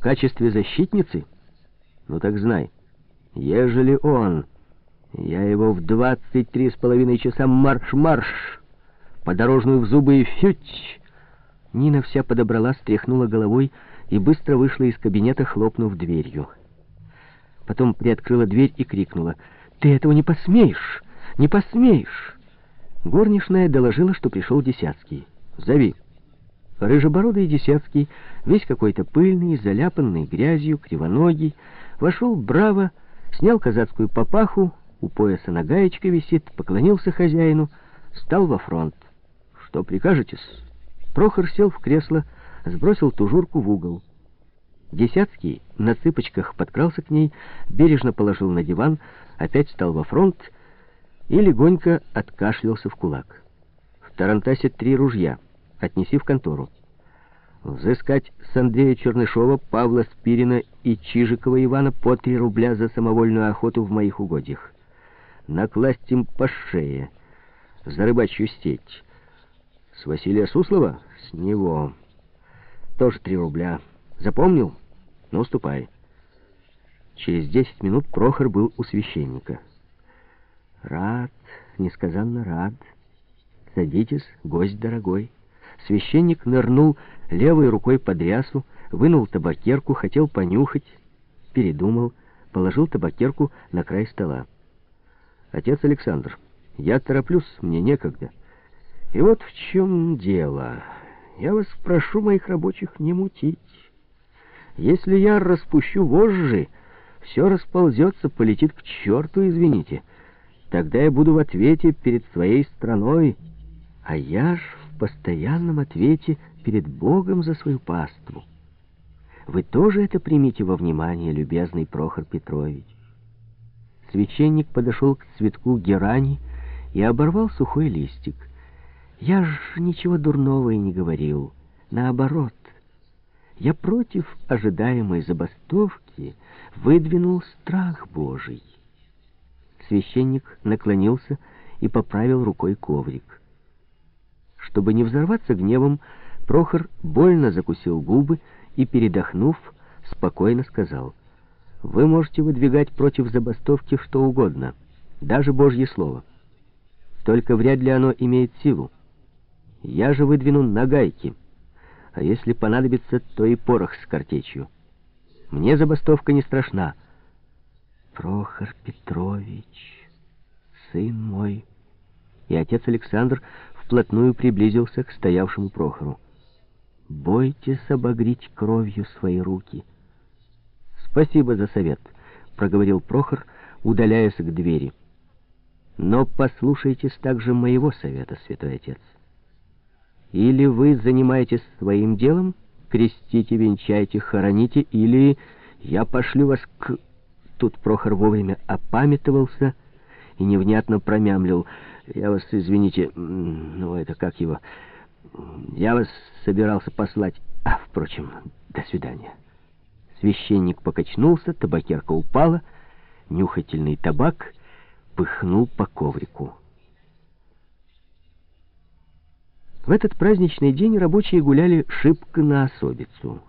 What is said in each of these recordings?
качестве защитницы? Ну так знай, ежели он, я его в двадцать три с половиной часа марш-марш, подорожную в зубы и фють. Нина вся подобрала, стряхнула головой и быстро вышла из кабинета, хлопнув дверью. Потом приоткрыла дверь и крикнула, «Ты этого не посмеешь! Не посмеешь!» Горничная доложила, что пришел Десятский. «Зови». Рыжебородый Десятский, весь какой-то пыльный, заляпанный грязью, кривоногий, вошел браво, снял казацкую папаху, у пояса на гаечке висит, поклонился хозяину, стал во фронт. «Что прикажете-с?» Прохор сел в кресло, сбросил тужурку в угол. Десятский на цыпочках подкрался к ней, бережно положил на диван, опять стал во фронт и легонько откашлялся в кулак. В Тарантасе три ружья. Отнеси в контору. Взыскать с Андрея Чернышова, Павла Спирина и Чижикова Ивана по три рубля за самовольную охоту в моих угодьях. Накласть им по шее за рыбачью стеть. С Василия Суслова? С него. Тоже три рубля. Запомнил? Ну, ступай. Через десять минут Прохор был у священника. Рад, несказанно рад. Садитесь, гость дорогой. Священник нырнул левой рукой под рясу, вынул табакерку, хотел понюхать, передумал, положил табакерку на край стола. «Отец Александр, я тороплюсь, мне некогда. И вот в чем дело. Я вас прошу, моих рабочих, не мутить». Если я распущу вожжи, все расползется, полетит к черту, извините. Тогда я буду в ответе перед своей страной, а я ж постоянном ответе перед Богом за свою паству. Вы тоже это примите во внимание, любезный Прохор Петрович. Священник подошел к цветку герани и оборвал сухой листик. Я ж ничего дурного и не говорил. Наоборот, я против ожидаемой забастовки выдвинул страх Божий. Священник наклонился и поправил рукой коврик. Чтобы не взорваться гневом, Прохор больно закусил губы и, передохнув, спокойно сказал, «Вы можете выдвигать против забастовки что угодно, даже Божье Слово. Только вряд ли оно имеет силу. Я же выдвину нагайки» а если понадобится, то и порох с картечью. Мне забастовка не страшна. Прохор Петрович, сын мой. И отец Александр вплотную приблизился к стоявшему Прохору. Бойтесь обогреть кровью свои руки. Спасибо за совет, проговорил Прохор, удаляясь к двери. Но послушайтесь также моего совета, святой отец. Или вы занимаетесь своим делом, крестите, венчайте, хороните, или я пошлю вас к... Тут Прохор вовремя опамятовался и невнятно промямлил. Я вас, извините, ну это как его... Я вас собирался послать... А, впрочем, до свидания. Священник покачнулся, табакерка упала, нюхательный табак пыхнул по коврику. В этот праздничный день рабочие гуляли шибко на особицу.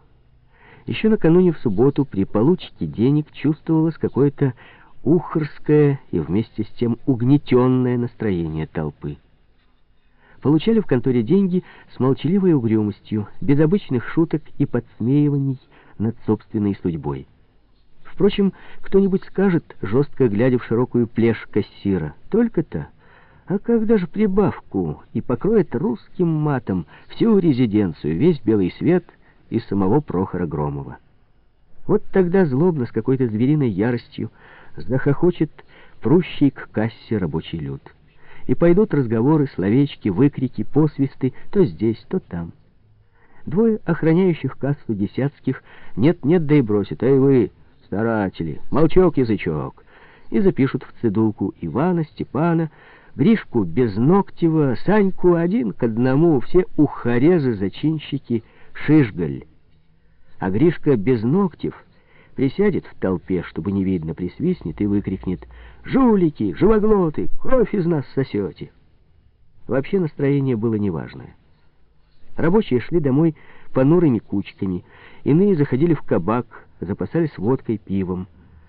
Еще накануне в субботу при получке денег чувствовалось какое-то ухорское и вместе с тем угнетенное настроение толпы. Получали в конторе деньги с молчаливой угрюмостью, без обычных шуток и подсмеиваний над собственной судьбой. Впрочем, кто-нибудь скажет, жестко глядя в широкую плешь кассира, «Только-то...» А когда же прибавку и покроет русским матом всю резиденцию, весь белый свет и самого Прохора Громова? Вот тогда злобно, с какой-то звериной яростью, захохочет прущий к кассе рабочий люд. И пойдут разговоры, словечки, выкрики, посвисты, то здесь, то там. Двое охраняющих кассу десятских нет-нет, да и бросят. Эй вы, старатели, молчок-язычок. И запишут в цедулку Ивана, Степана, Гришку Безногтева, Саньку один к одному, все ухарезы, зачинщики, Шишгаль. А Гришка Безногтев присядет в толпе, чтобы не видно, присвистнет и выкрикнет «Жулики, живоглоты, кровь из нас сосете!» Вообще настроение было неважное. Рабочие шли домой понурыми кучками, иные заходили в кабак, запасались водкой, пивом.